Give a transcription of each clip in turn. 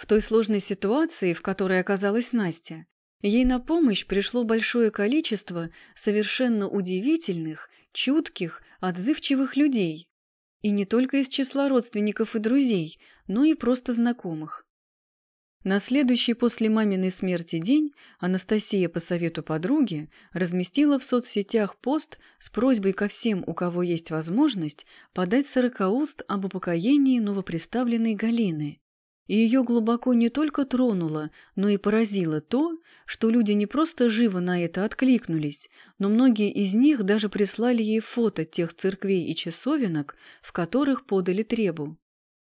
В той сложной ситуации, в которой оказалась Настя, ей на помощь пришло большое количество совершенно удивительных, чутких, отзывчивых людей. И не только из числа родственников и друзей, но и просто знакомых. На следующий после маминой смерти день Анастасия по совету подруги разместила в соцсетях пост с просьбой ко всем, у кого есть возможность, подать сорокауст об упокоении новоприставленной Галины. И ее глубоко не только тронуло, но и поразило то, что люди не просто живо на это откликнулись, но многие из них даже прислали ей фото тех церквей и часовенок, в которых подали требу.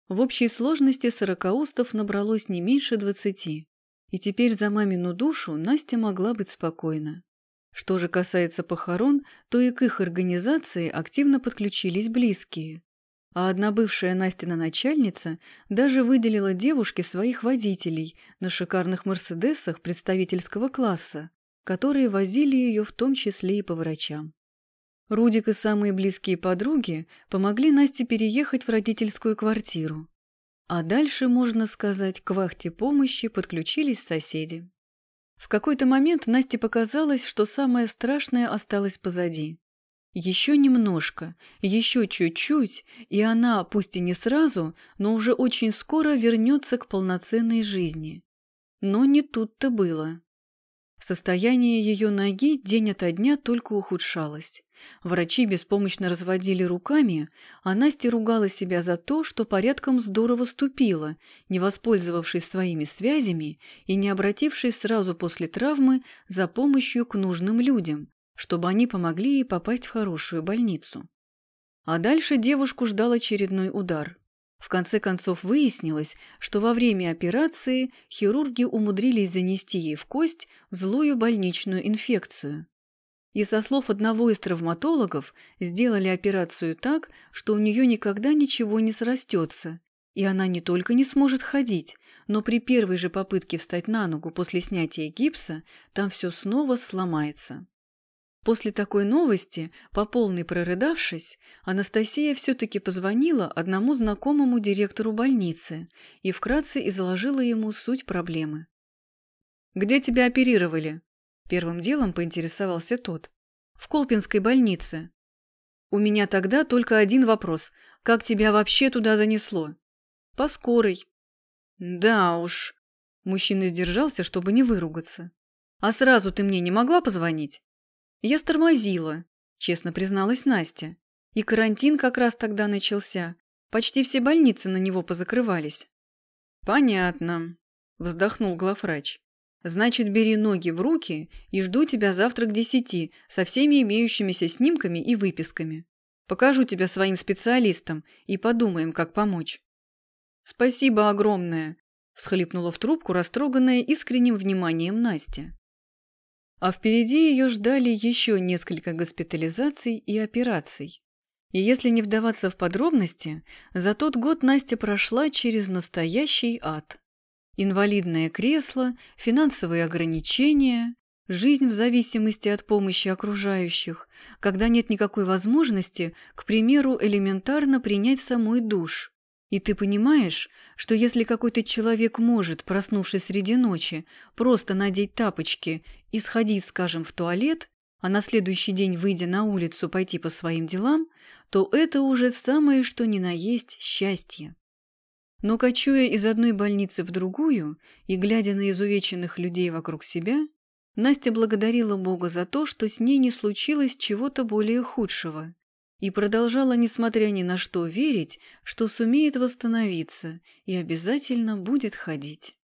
В общей сложности сорокаустов набралось не меньше двадцати. И теперь за мамину душу Настя могла быть спокойна. Что же касается похорон, то и к их организации активно подключились близкие. А одна бывшая Настина начальница даже выделила девушке своих водителей на шикарных «Мерседесах» представительского класса, которые возили ее в том числе и по врачам. Рудик и самые близкие подруги помогли Насте переехать в родительскую квартиру. А дальше, можно сказать, к вахте помощи подключились соседи. В какой-то момент Насте показалось, что самое страшное осталось позади. Еще немножко, еще чуть-чуть, и она, пусть и не сразу, но уже очень скоро вернется к полноценной жизни. Но не тут-то было. Состояние ее ноги день ото дня только ухудшалось. Врачи беспомощно разводили руками, а Настя ругала себя за то, что порядком здорово ступила, не воспользовавшись своими связями и не обратившись сразу после травмы за помощью к нужным людям, чтобы они помогли ей попасть в хорошую больницу. А дальше девушку ждал очередной удар. В конце концов выяснилось, что во время операции хирурги умудрились занести ей в кость злую больничную инфекцию. И со слов одного из травматологов сделали операцию так, что у нее никогда ничего не срастется, и она не только не сможет ходить, но при первой же попытке встать на ногу после снятия гипса там все снова сломается. После такой новости, по полной прорыдавшись, Анастасия все-таки позвонила одному знакомому директору больницы и вкратце изложила ему суть проблемы. «Где тебя оперировали?» Первым делом поинтересовался тот. «В Колпинской больнице». «У меня тогда только один вопрос. Как тебя вообще туда занесло?» «По скорой». «Да уж». Мужчина сдержался, чтобы не выругаться. «А сразу ты мне не могла позвонить?» Я стормозила, честно призналась Настя. И карантин как раз тогда начался. Почти все больницы на него позакрывались. Понятно, вздохнул главврач. Значит, бери ноги в руки и жду тебя завтра к десяти со всеми имеющимися снимками и выписками. Покажу тебя своим специалистам и подумаем, как помочь. Спасибо огромное, всхлипнула в трубку, растроганная искренним вниманием Настя. А впереди ее ждали еще несколько госпитализаций и операций. И если не вдаваться в подробности, за тот год Настя прошла через настоящий ад. Инвалидное кресло, финансовые ограничения, жизнь в зависимости от помощи окружающих, когда нет никакой возможности, к примеру, элементарно принять самой душ. И ты понимаешь, что если какой-то человек может, проснувшись среди ночи, просто надеть тапочки и сходить, скажем, в туалет, а на следующий день, выйдя на улицу, пойти по своим делам, то это уже самое что ни на есть счастье. Но кочуя из одной больницы в другую и глядя на изувеченных людей вокруг себя, Настя благодарила Бога за то, что с ней не случилось чего-то более худшего, и продолжала, несмотря ни на что, верить, что сумеет восстановиться и обязательно будет ходить.